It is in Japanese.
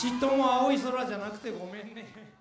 ちっとも青い空じゃなくてごめんね。